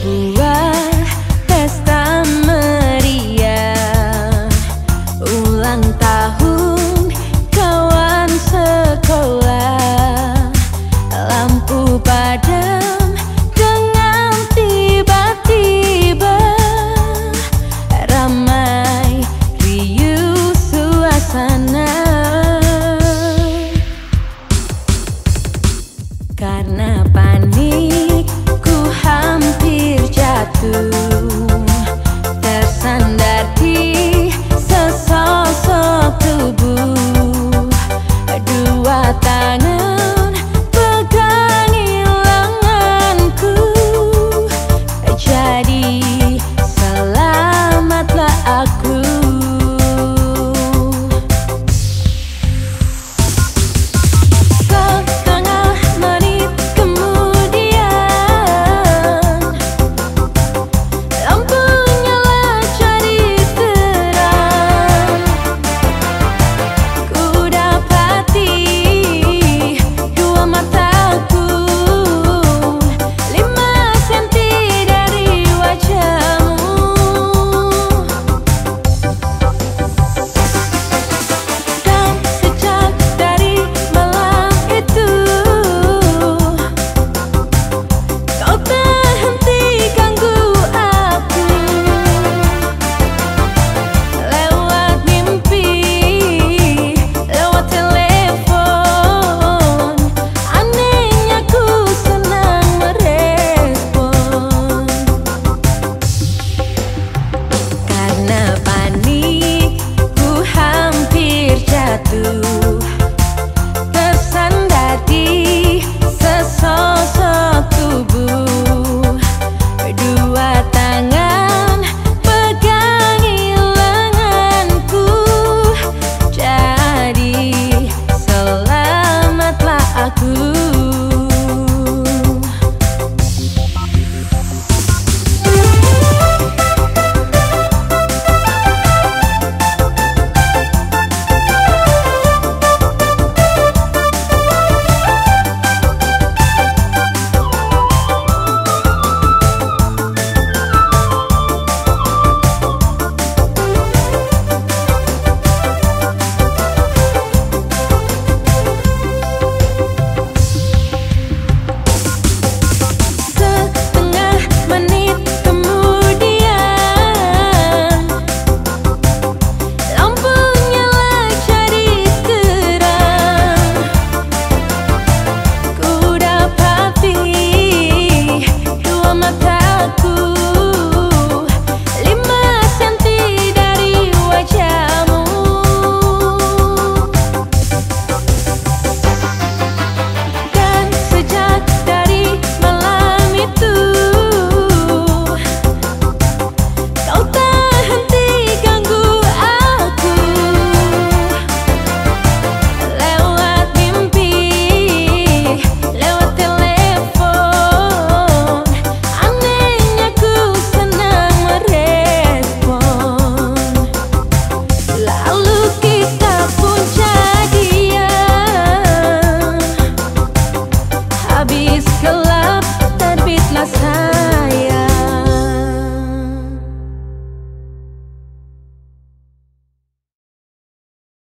breathe.